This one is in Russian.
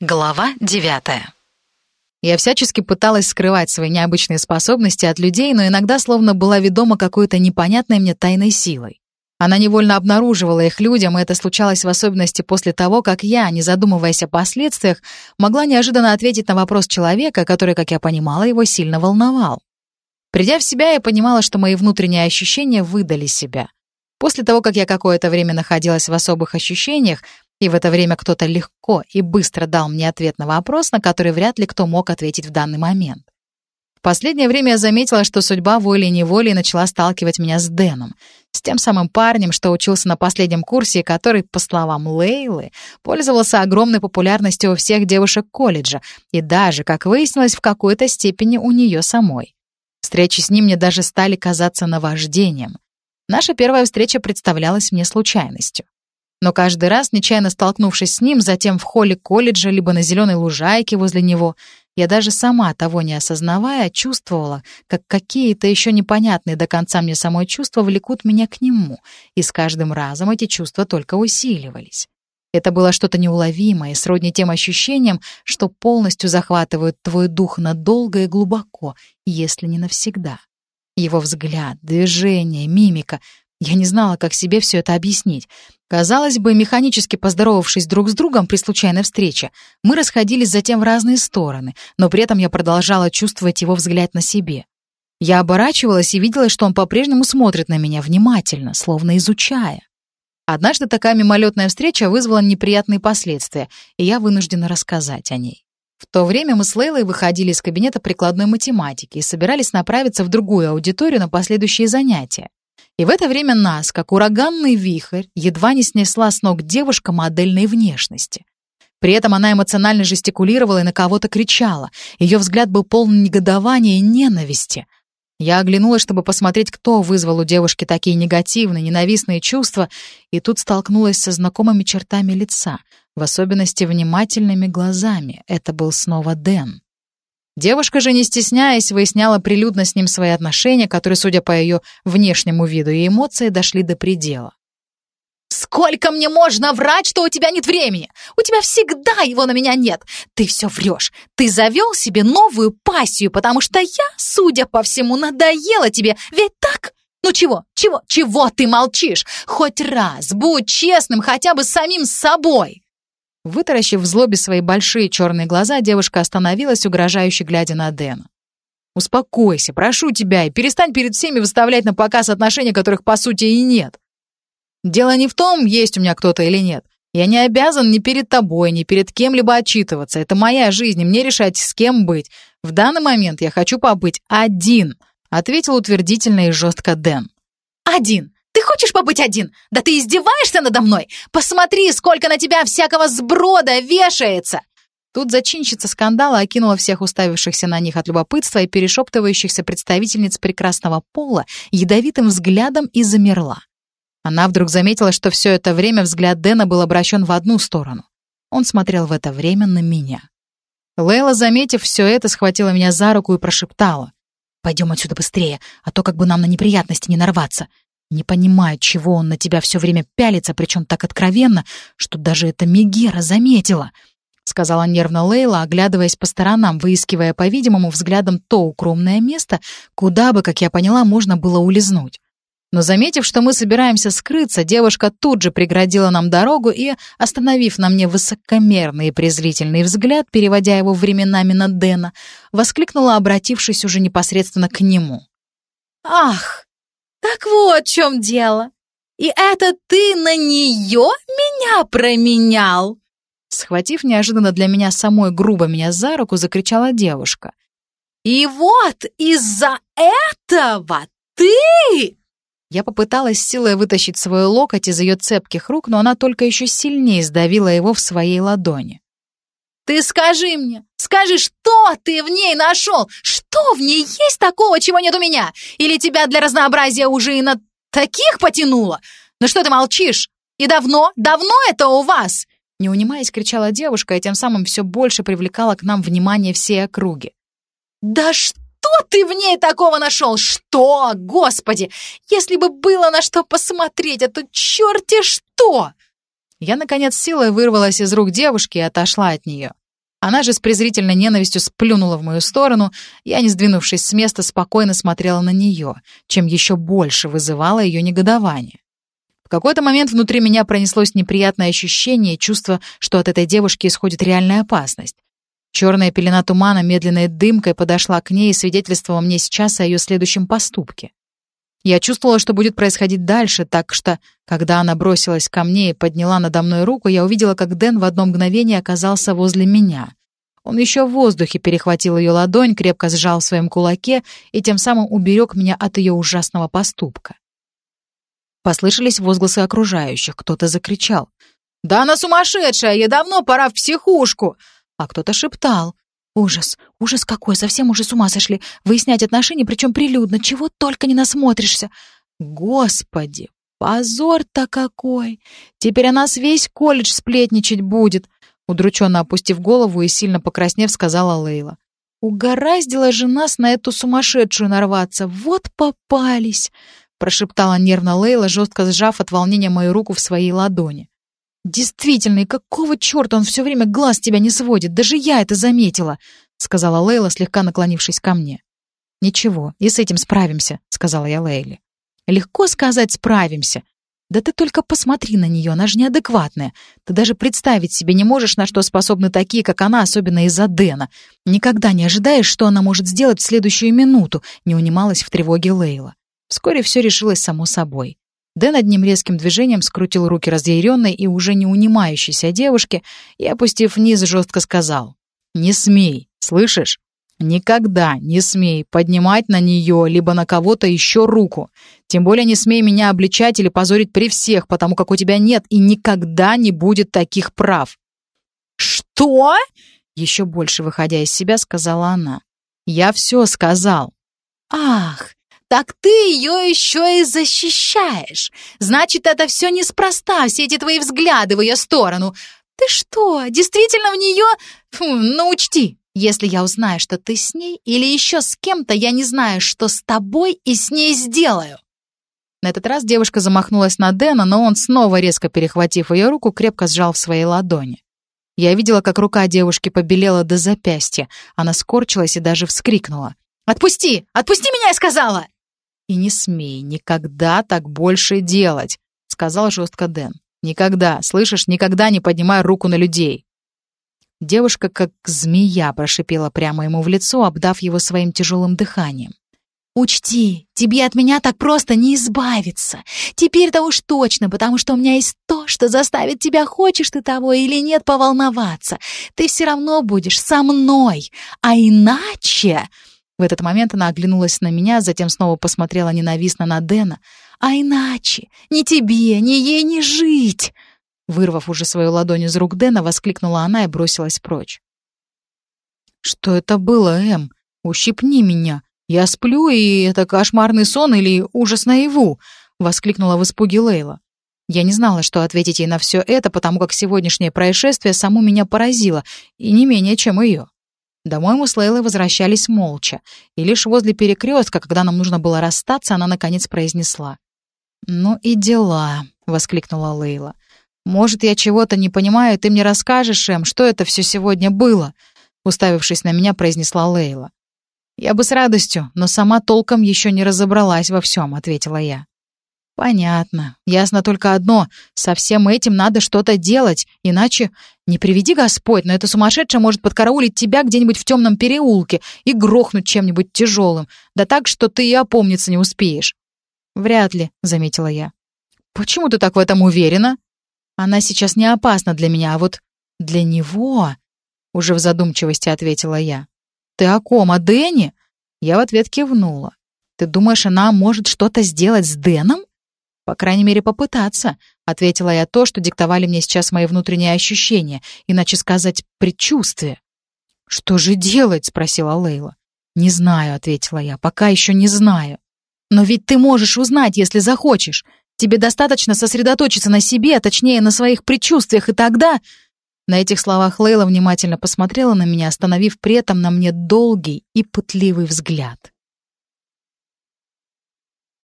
Глава девятая. Я всячески пыталась скрывать свои необычные способности от людей, но иногда словно была ведома какой-то непонятной мне тайной силой. Она невольно обнаруживала их людям, и это случалось в особенности после того, как я, не задумываясь о последствиях, могла неожиданно ответить на вопрос человека, который, как я понимала, его сильно волновал. Придя в себя, я понимала, что мои внутренние ощущения выдали себя. После того, как я какое-то время находилась в особых ощущениях, и в это время кто-то легко и быстро дал мне ответ на вопрос, на который вряд ли кто мог ответить в данный момент. В последнее время я заметила, что судьба волей-неволей начала сталкивать меня с Дэном, с тем самым парнем, что учился на последнем курсе и который, по словам Лейлы, пользовался огромной популярностью у всех девушек колледжа и даже, как выяснилось, в какой-то степени у нее самой. Встречи с ним мне даже стали казаться наваждением. Наша первая встреча представлялась мне случайностью. Но каждый раз, нечаянно столкнувшись с ним, затем в холле колледжа, либо на зеленой лужайке возле него, я даже сама, того не осознавая, чувствовала, как какие-то еще непонятные до конца мне самой чувства влекут меня к нему, и с каждым разом эти чувства только усиливались. Это было что-то неуловимое, сродни тем ощущениям, что полностью захватывают твой дух надолго и глубоко, если не навсегда. Его взгляд, движение, мимика я не знала, как себе все это объяснить. Казалось бы, механически поздоровавшись друг с другом при случайной встрече, мы расходились затем в разные стороны, но при этом я продолжала чувствовать его взгляд на себе. Я оборачивалась и видела, что он по-прежнему смотрит на меня внимательно, словно изучая. Однажды такая мимолетная встреча вызвала неприятные последствия, и я вынуждена рассказать о ней. В то время мы с Лейлой выходили из кабинета прикладной математики и собирались направиться в другую аудиторию на последующие занятия. И в это время нас, как ураганный вихрь, едва не снесла с ног девушка модельной внешности. При этом она эмоционально жестикулировала и на кого-то кричала. Ее взгляд был полон негодования и ненависти. Я оглянулась, чтобы посмотреть, кто вызвал у девушки такие негативные, ненавистные чувства, и тут столкнулась со знакомыми чертами лица, в особенности внимательными глазами. Это был снова Дэн. Девушка же, не стесняясь, выясняла прилюдно с ним свои отношения, которые, судя по ее внешнему виду и эмоции, дошли до предела. «Сколько мне можно врать, что у тебя нет времени? У тебя всегда его на меня нет. Ты все врешь. Ты завел себе новую пассию, потому что я, судя по всему, надоела тебе. Ведь так? Ну чего, чего, чего ты молчишь? Хоть раз будь честным хотя бы самим собой!» Вытаращив в злобе свои большие черные глаза, девушка остановилась, угрожающе глядя на Дэна. «Успокойся, прошу тебя, и перестань перед всеми выставлять на показ отношения, которых по сути и нет. Дело не в том, есть у меня кто-то или нет. Я не обязан ни перед тобой, ни перед кем-либо отчитываться. Это моя жизнь, и мне решать, с кем быть. В данный момент я хочу побыть один», — ответил утвердительно и жестко Дэн. «Один? Хочешь побыть один? Да ты издеваешься надо мной? Посмотри, сколько на тебя всякого сброда вешается!» Тут зачинщица скандала окинула всех уставившихся на них от любопытства и перешептывающихся представительниц прекрасного пола ядовитым взглядом и замерла. Она вдруг заметила, что все это время взгляд Дэна был обращен в одну сторону. Он смотрел в это время на меня. Лейла, заметив все это, схватила меня за руку и прошептала. «Пойдем отсюда быстрее, а то как бы нам на неприятности не нарваться. Не понимаю, чего он на тебя все время пялится, причем так откровенно, что даже эта Мегера заметила», — сказала нервно Лейла, оглядываясь по сторонам, выискивая, по-видимому, взглядом то укромное место, куда бы, как я поняла, можно было улизнуть. Но заметив, что мы собираемся скрыться, девушка тут же преградила нам дорогу и, остановив на мне высокомерный и презрительный взгляд, переводя его временами на Дэна, воскликнула, обратившись уже непосредственно к нему. «Ах, так вот в чем дело. И это ты на нее меня променял!» Схватив неожиданно для меня самой грубо меня за руку, закричала девушка. «И вот из-за этого ты...» Я попыталась силой вытащить свой локоть из ее цепких рук, но она только еще сильнее сдавила его в своей ладони. «Ты скажи мне, скажи, что ты в ней нашел? Что в ней есть такого, чего нет у меня? Или тебя для разнообразия уже и на таких потянуло? Ну что ты молчишь? И давно, давно это у вас?» Не унимаясь, кричала девушка, и тем самым все больше привлекала к нам внимание всей округи. «Да что ты в ней такого нашел? Что? Господи! Если бы было на что посмотреть, а то черти что!» Я, наконец, силой вырвалась из рук девушки и отошла от нее. Она же с презрительной ненавистью сплюнула в мою сторону, я, не сдвинувшись с места, спокойно смотрела на нее, чем еще больше вызывало ее негодование. В какой-то момент внутри меня пронеслось неприятное ощущение и чувство, что от этой девушки исходит реальная опасность. Черная пелена тумана медленной дымкой подошла к ней и свидетельствовала мне сейчас о ее следующем поступке. Я чувствовала, что будет происходить дальше, так что, когда она бросилась ко мне и подняла надо мной руку, я увидела, как Дэн в одно мгновение оказался возле меня. Он еще в воздухе перехватил ее ладонь, крепко сжал в своем кулаке и тем самым уберег меня от ее ужасного поступка. Послышались возгласы окружающих, кто-то закричал. «Да она сумасшедшая! Ей давно пора в психушку!» А кто-то шептал. «Ужас! Ужас какой! Совсем уже с ума сошли! Выяснять отношения, причем прилюдно! Чего только не насмотришься!» «Господи! Позор-то какой! Теперь о нас весь колледж сплетничать будет!» Удрученно опустив голову и сильно покраснев, сказала Лейла. «Угораздила же нас на эту сумасшедшую нарваться! Вот попались!» Прошептала нервно Лейла, жестко сжав от волнения мою руку в своей ладони. «Действительно, и какого черта он все время глаз тебя не сводит? Даже я это заметила!» — сказала Лейла, слегка наклонившись ко мне. «Ничего, и с этим справимся», — сказала я Лейле. «Легко сказать «справимся». Да ты только посмотри на нее, она же неадекватная. Ты даже представить себе не можешь, на что способны такие, как она, особенно из-за Дэна. Никогда не ожидаешь, что она может сделать в следующую минуту», — не унималась в тревоге Лейла. Вскоре все решилось само собой. Дэн одним резким движением скрутил руки разъяренной и уже не унимающейся девушке и, опустив вниз, жестко сказал. «Не смей, слышишь? Никогда не смей поднимать на нее либо на кого-то еще руку. Тем более не смей меня обличать или позорить при всех, потому как у тебя нет и никогда не будет таких прав». «Что?» Еще больше выходя из себя, сказала она. «Я все сказал». «Ах, так ты ее еще и защищаешь. Значит, это все неспроста, все эти твои взгляды в ее сторону. Ты что, действительно в нее... Фу, ну учти, если я узнаю, что ты с ней или еще с кем-то, я не знаю, что с тобой и с ней сделаю. На этот раз девушка замахнулась на Дэна, но он, снова резко перехватив ее руку, крепко сжал в своей ладони. Я видела, как рука девушки побелела до запястья. Она скорчилась и даже вскрикнула. «Отпусти! Отпусти меня, я сказала!» «И не смей никогда так больше делать», — сказал жестко Дэн. «Никогда, слышишь, никогда не поднимай руку на людей». Девушка, как змея, прошипела прямо ему в лицо, обдав его своим тяжелым дыханием. «Учти, тебе от меня так просто не избавиться. Теперь-то уж точно, потому что у меня есть то, что заставит тебя, хочешь ты того или нет, поволноваться. Ты все равно будешь со мной, а иначе...» В этот момент она оглянулась на меня, затем снова посмотрела ненавистно на Дэна. «А иначе ни тебе, ни ей не жить!» Вырвав уже свою ладонь из рук Дэна, воскликнула она и бросилась прочь. «Что это было, Эм? Ущипни меня! Я сплю, и это кошмарный сон или ужас наяву!» — воскликнула в испуге Лейла. Я не знала, что ответить ей на все это, потому как сегодняшнее происшествие саму меня поразило, и не менее, чем ее. Домой мы с Лейлой возвращались молча, и лишь возле перекрестка, когда нам нужно было расстаться, она наконец произнесла. «Ну и дела», — воскликнула Лейла. «Может, я чего-то не понимаю, ты мне расскажешь, Эм, что это все сегодня было?» Уставившись на меня, произнесла Лейла. «Я бы с радостью, но сама толком еще не разобралась во всем», — ответила я. «Понятно. Ясно только одно. Со всем этим надо что-то делать, иначе не приведи Господь, но эта сумасшедшая может подкараулить тебя где-нибудь в темном переулке и грохнуть чем-нибудь тяжелым, да так, что ты и опомниться не успеешь». «Вряд ли», — заметила я. «Почему ты так в этом уверена?» «Она сейчас не опасна для меня, а вот для него...» Уже в задумчивости ответила я. «Ты о ком, о Дэне?» Я в ответ кивнула. «Ты думаешь, она может что-то сделать с Дэном?» «По крайней мере, попытаться», — ответила я то, что диктовали мне сейчас мои внутренние ощущения, иначе сказать предчувствие. «Что же делать?» — спросила Лейла. «Не знаю», — ответила я, — «пока еще не знаю». «Но ведь ты можешь узнать, если захочешь. Тебе достаточно сосредоточиться на себе, а точнее, на своих предчувствиях, и тогда...» На этих словах Лейла внимательно посмотрела на меня, остановив при этом на мне долгий и пытливый взгляд.